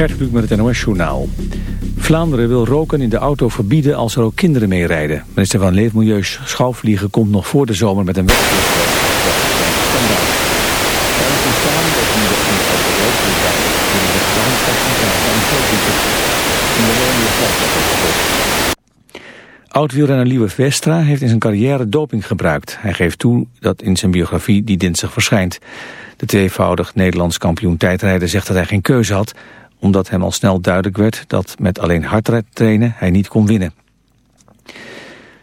Gert met het NOS-journaal. Vlaanderen wil roken in de auto verbieden als er ook kinderen mee rijden. Minister van Leefmilieu Schouwvliegen komt nog voor de zomer met een wetsvoorstel. Oud-wielrenner Liewe Vestra heeft in zijn carrière doping gebruikt. Hij geeft toe dat in zijn biografie die dinsdag verschijnt. De tweevoudig Nederlands kampioen tijdrijden zegt dat hij geen keuze had... omdat hem al snel duidelijk werd dat met alleen hardrijd trainen hij niet kon winnen.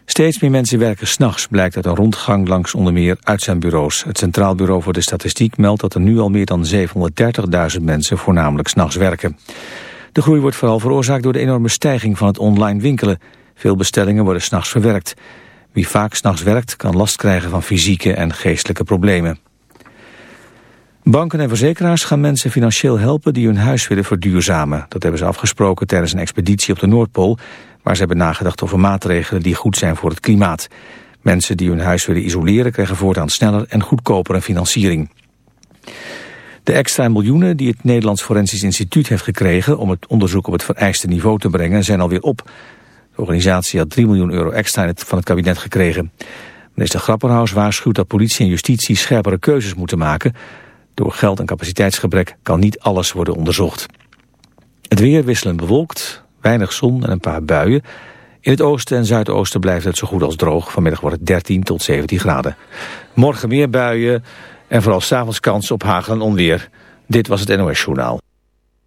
Steeds meer mensen werken s'nachts, blijkt uit een rondgang langs onder meer uitzendbureaus. Het Centraal Bureau voor de Statistiek meldt dat er nu al meer dan 730.000 mensen voornamelijk s'nachts werken. De groei wordt vooral veroorzaakt door de enorme stijging van het online winkelen. Veel bestellingen worden s'nachts verwerkt. Wie vaak s'nachts werkt kan last krijgen van fysieke en geestelijke problemen. Banken en verzekeraars gaan mensen financieel helpen die hun huis willen verduurzamen. Dat hebben ze afgesproken tijdens een expeditie op de Noordpool... waar ze hebben nagedacht over maatregelen die goed zijn voor het klimaat. Mensen die hun huis willen isoleren krijgen voortaan sneller en goedkopere financiering. De extra miljoenen die het Nederlands Forensisch Instituut heeft gekregen... om het onderzoek op het vereiste niveau te brengen zijn alweer op. De organisatie had 3 miljoen euro extra van het kabinet gekregen. Minister Grapperhaus waarschuwt dat politie en justitie scherpere keuzes moeten maken... Door geld- en capaciteitsgebrek kan niet alles worden onderzocht. Het weer wisselend bewolkt, weinig zon en een paar buien. In het oosten en zuidoosten blijft het zo goed als droog. Vanmiddag wordt het 13 tot 17 graden. Morgen meer buien en vooral s'avonds kans op hagel en onweer. Dit was het NOS Journaal.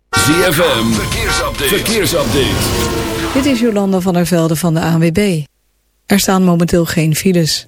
ZFM, verkeersupdate. verkeersupdate. Dit is Jolanda van der Velde van de ANWB. Er staan momenteel geen files.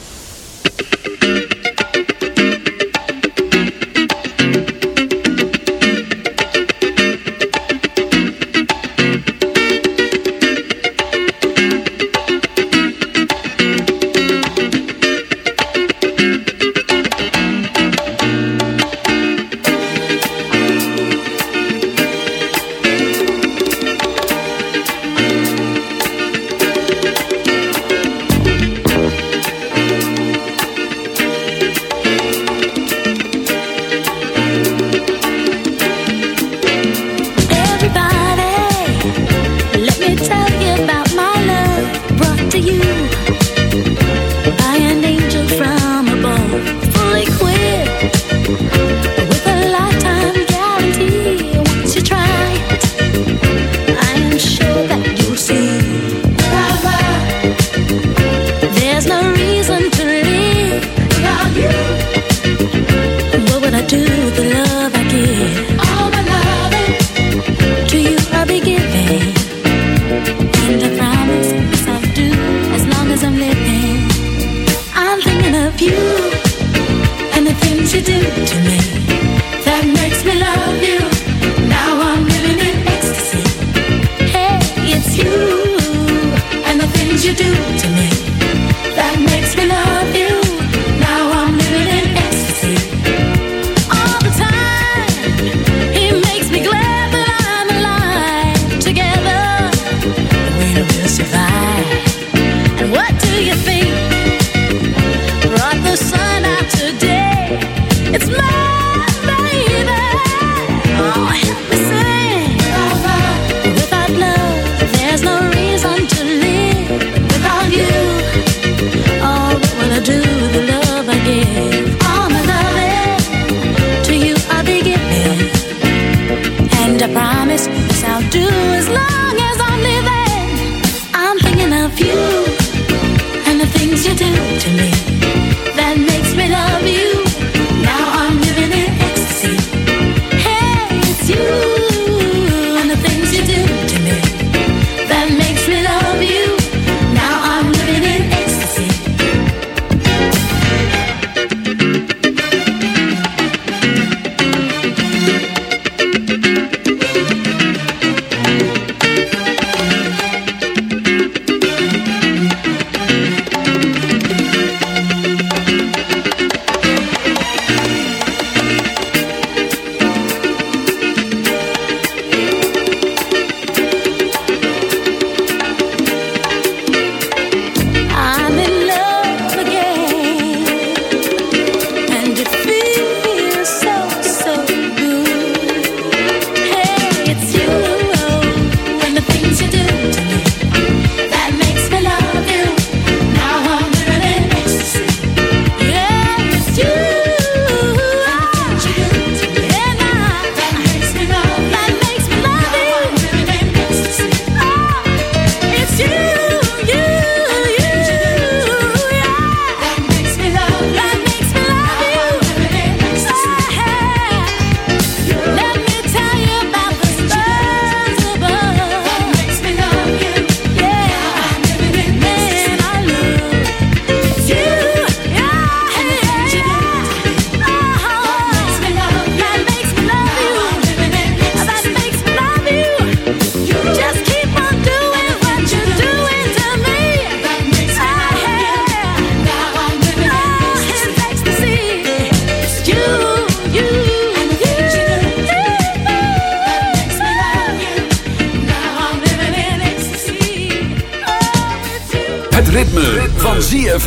Ride your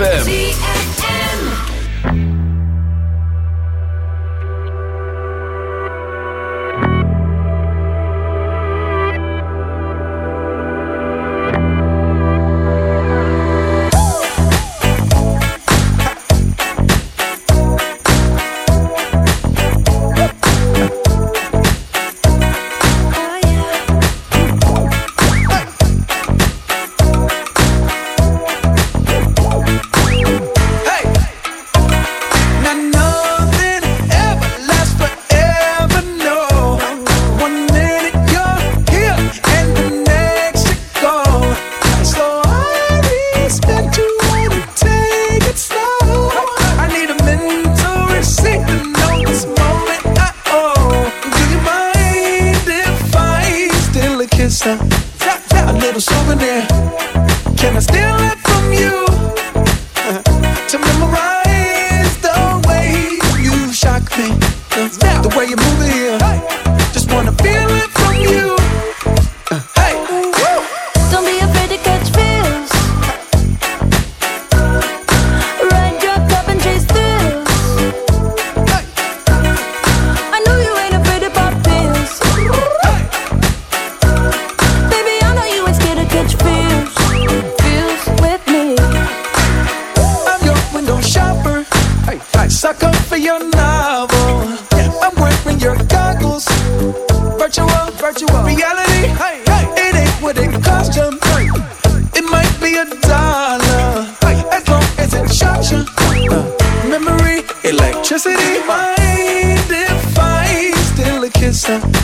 Пока.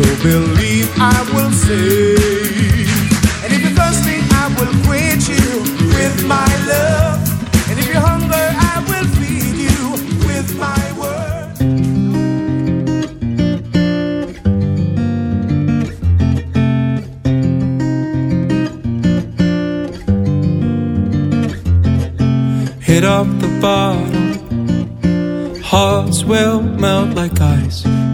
you believe I will save. And if you're thirsty, I will quench you with my love. And if you're hungry, I will feed you with my word. Hit up the bottle, hearts will melt like ice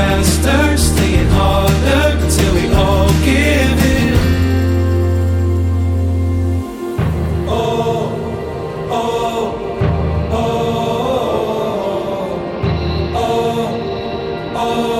faster, staying harder till we all give in. Oh, oh, I'm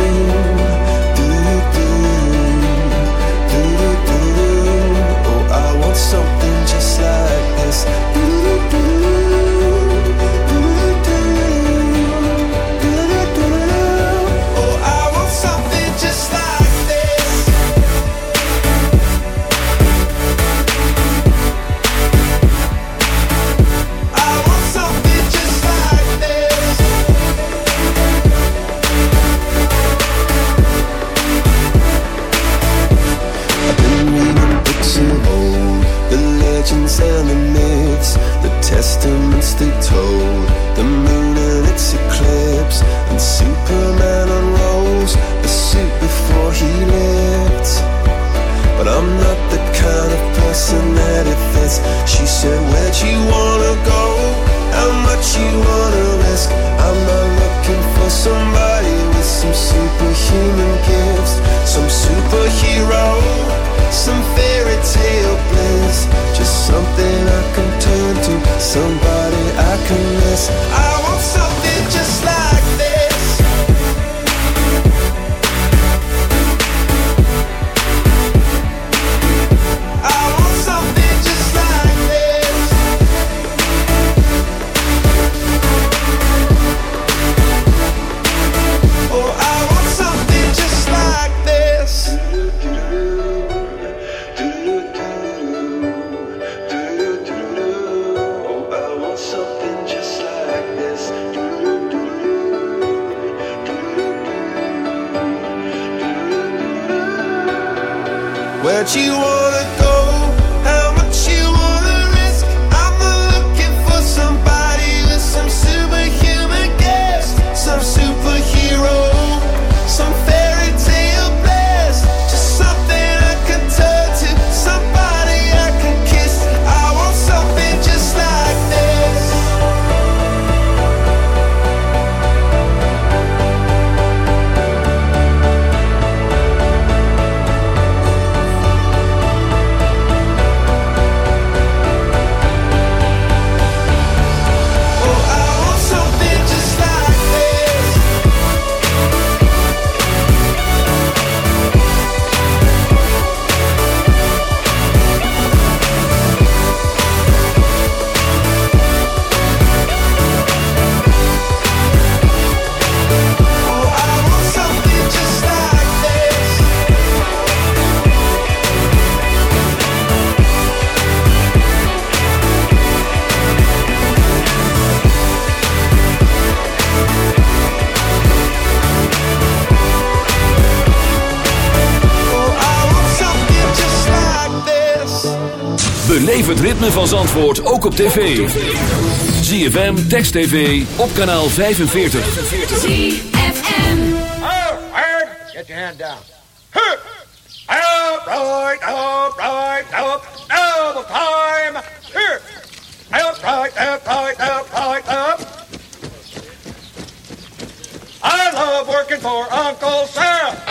Beleef het ritme van Zandvoort ook op tv. ZFM, Text TV, op kanaal 45. ZFM. Oh. Get your hand down. Hup. All right, up, right, up. the time. Here. All right, up, right, up, right, up. I love working for Uncle Sam.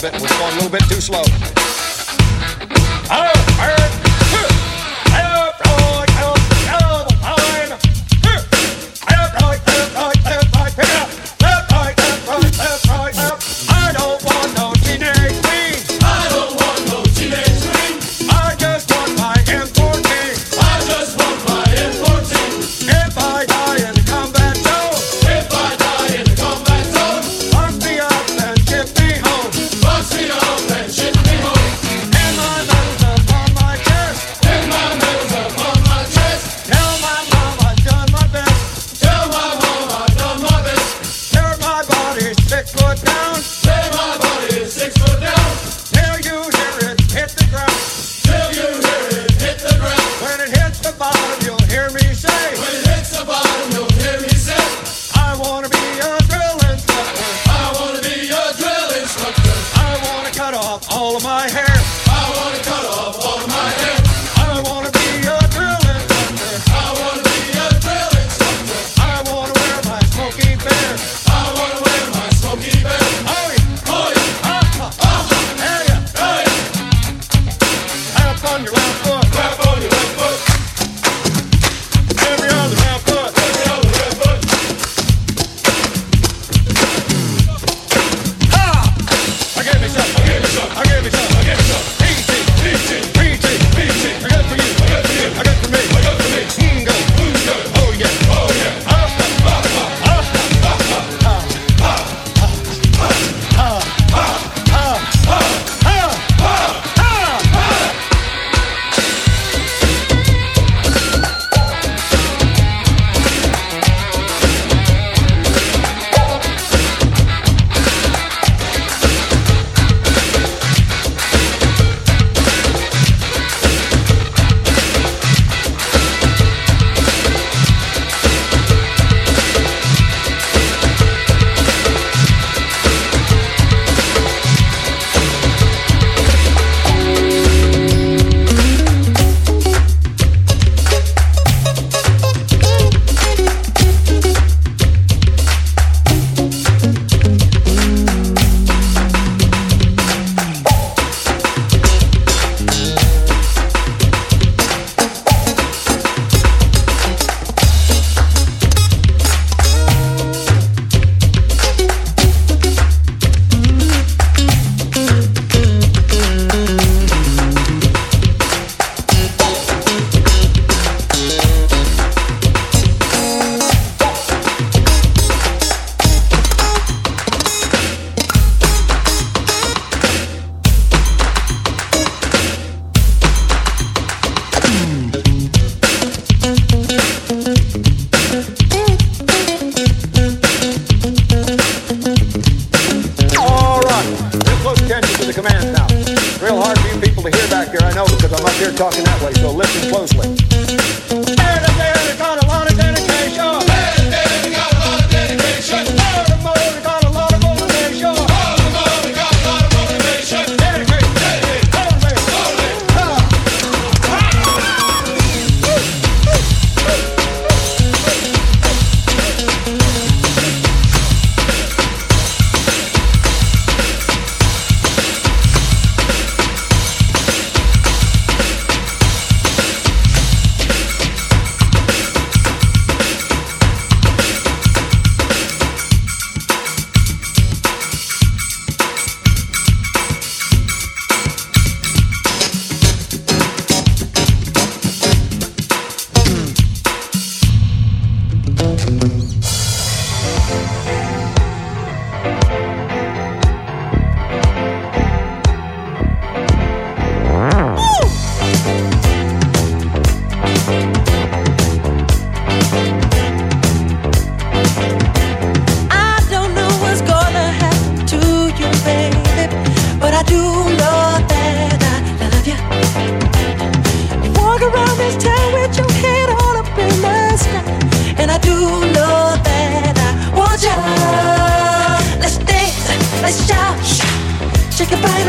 bit was going a little bit too slow. cut off all of my hair.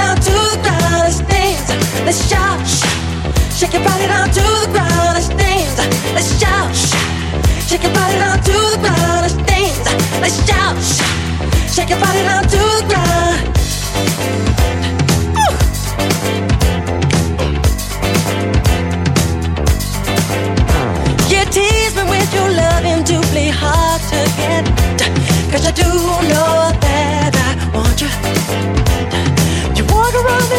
down to the ground let's dance. Let's shout, shake your body down to the ground let's dance. Let's shout, shake your body down to the ground let's dance. Let's shout, shake your body down to the ground. You tease me with your love and hard to get. Cause you do know that I want you.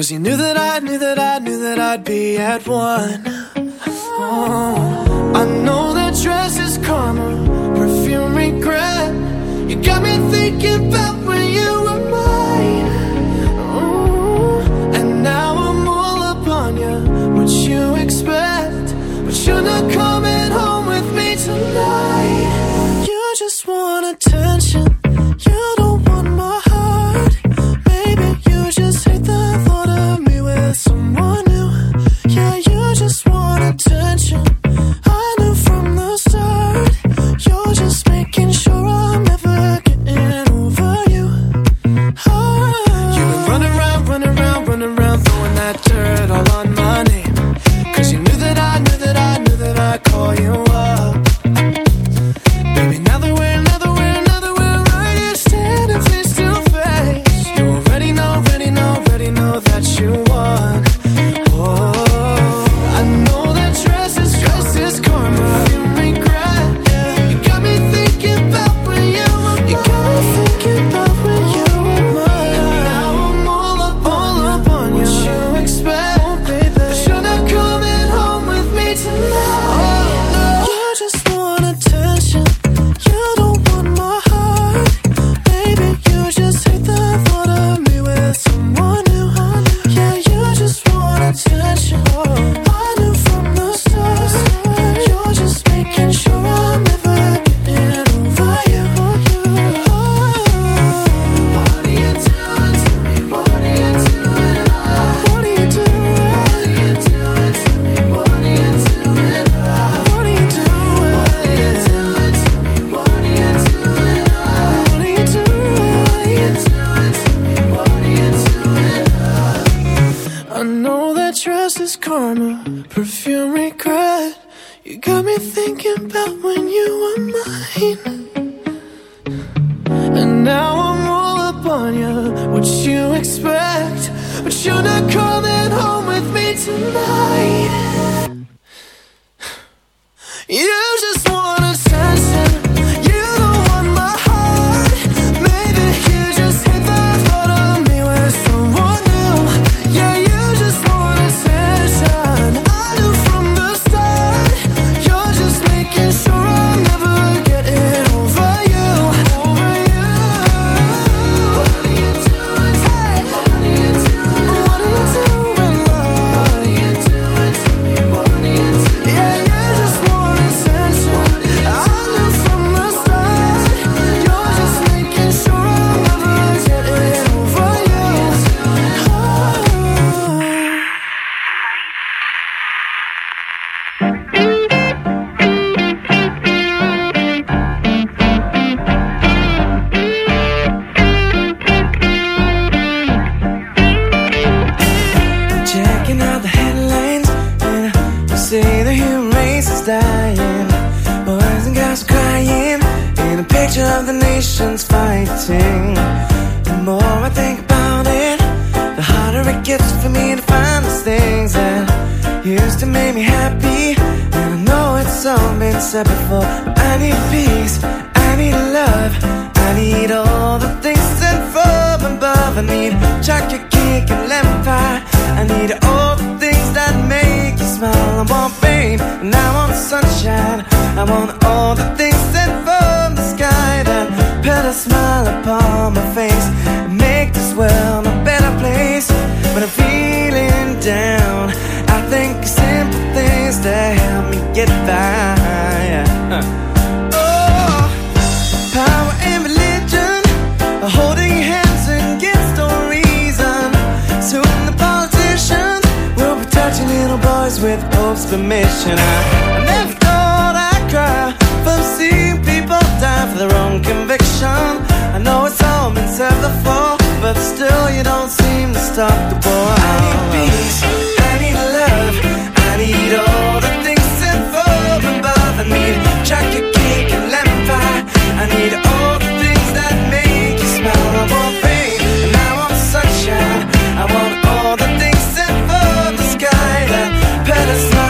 Cause you knew with Pope's permission. I never thought I'd cry from seeing people die for their own conviction. I know it's all been said before, but still you don't seem to stop the boy. I need peace, I need love, I need all the things that fall above. I need chocolate cake and lemon pie, I need last night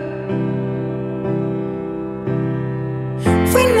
We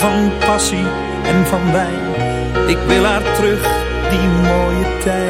Van passie en van wijn. Ik wil haar terug, die mooie tijd.